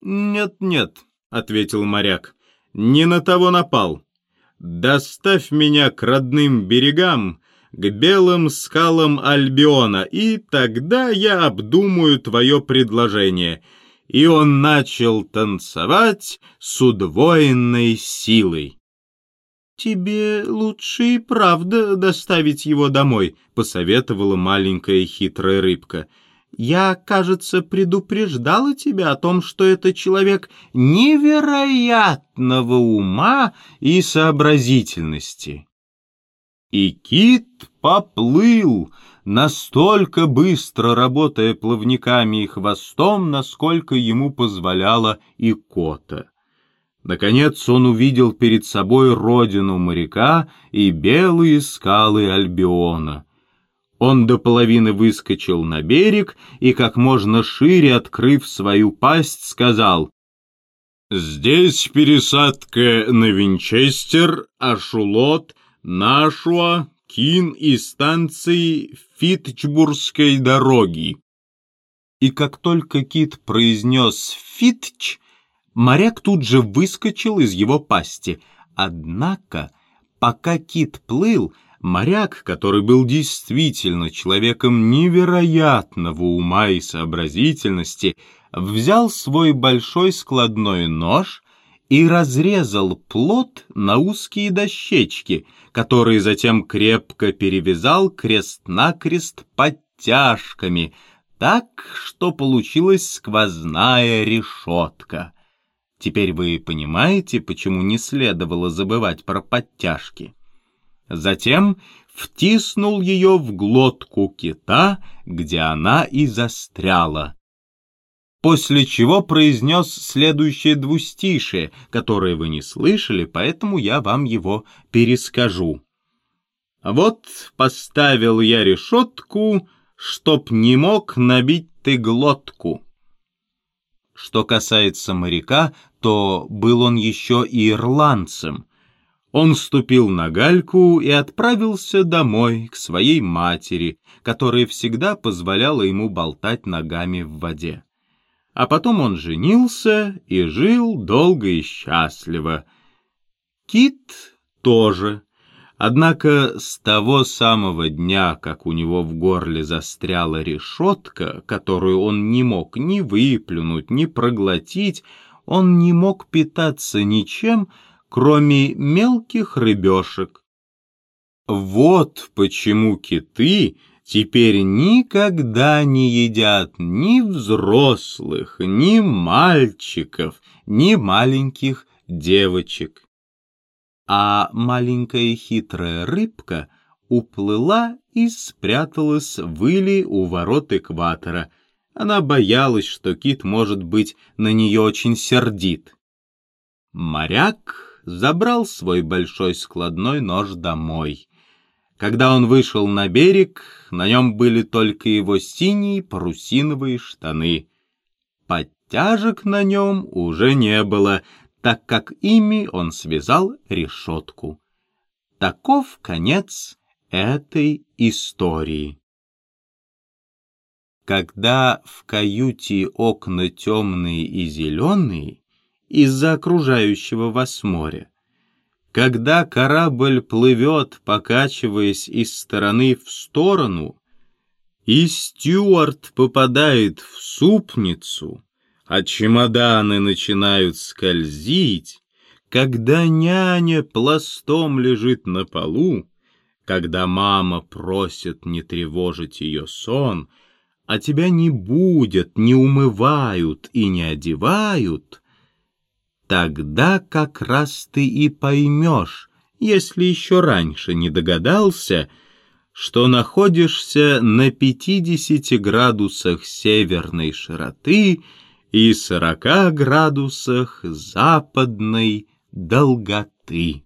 «Нет-нет», — ответил моряк, — «не на того напал. Доставь меня к родным берегам, к белым скалам Альбиона, и тогда я обдумаю твое предложение». И он начал танцевать с удвоенной силой. «Тебе лучше и правда доставить его домой», — посоветовала маленькая хитрая рыбка. «Я, кажется, предупреждала тебя о том, что это человек невероятного ума и сообразительности». И кит поплыл, настолько быстро работая плавниками и хвостом, насколько ему позволяла икота. Наконец он увидел перед собой родину моряка и белые скалы Альбиона. Он до половины выскочил на берег и, как можно шире открыв свою пасть, сказал «Здесь пересадка на Винчестер, Ашулот, Нашуа, Кин и станции Фитчбургской дороги». И как только Кит произнес «Фитч», Моряк тут же выскочил из его пасти. Однако, пока кит плыл, моряк, который был действительно человеком невероятного ума и сообразительности, взял свой большой складной нож и разрезал плод на узкие дощечки, которые затем крепко перевязал крест-накрест подтяжками, так, что получилась сквозная решетка. Теперь вы понимаете, почему не следовало забывать про подтяжки. Затем втиснул ее в глотку кита, где она и застряла. После чего произнес следующее двустишие, которое вы не слышали, поэтому я вам его перескажу. Вот поставил я решетку, чтоб не мог набить ты глотку. Что касается моряка, то был он еще и ирландцем. Он ступил на гальку и отправился домой, к своей матери, которая всегда позволяла ему болтать ногами в воде. А потом он женился и жил долго и счастливо. Кит тоже Однако с того самого дня, как у него в горле застряла решетка, которую он не мог ни выплюнуть, ни проглотить, он не мог питаться ничем, кроме мелких рыбешек. Вот почему киты теперь никогда не едят ни взрослых, ни мальчиков, ни маленьких девочек а маленькая хитрая рыбка уплыла и спряталась в иле у ворот экватора. Она боялась, что кит может быть на нее очень сердит. Моряк забрал свой большой складной нож домой. Когда он вышел на берег, на нем были только его синие парусиновые штаны. Подтяжек на нем уже не было, так как ими он связал решетку. Таков конец этой истории. Когда в каюте окна темные и зеленые из-за окружающего вас моря, когда корабль плывет, покачиваясь из стороны в сторону, и стюарт попадает в супницу, а чемоданы начинают скользить, когда няня пластом лежит на полу, когда мама просит не тревожить ее сон, а тебя не будет, не умывают и не одевают, тогда как раз ты и поймешь, если еще раньше не догадался, что находишься на 50 градусах северной широты — и сорока градусах западной долготы.